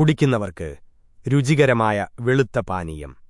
കുടിക്കുന്നവർക്ക് രുചികരമായ വെളുത്ത പാനീയം.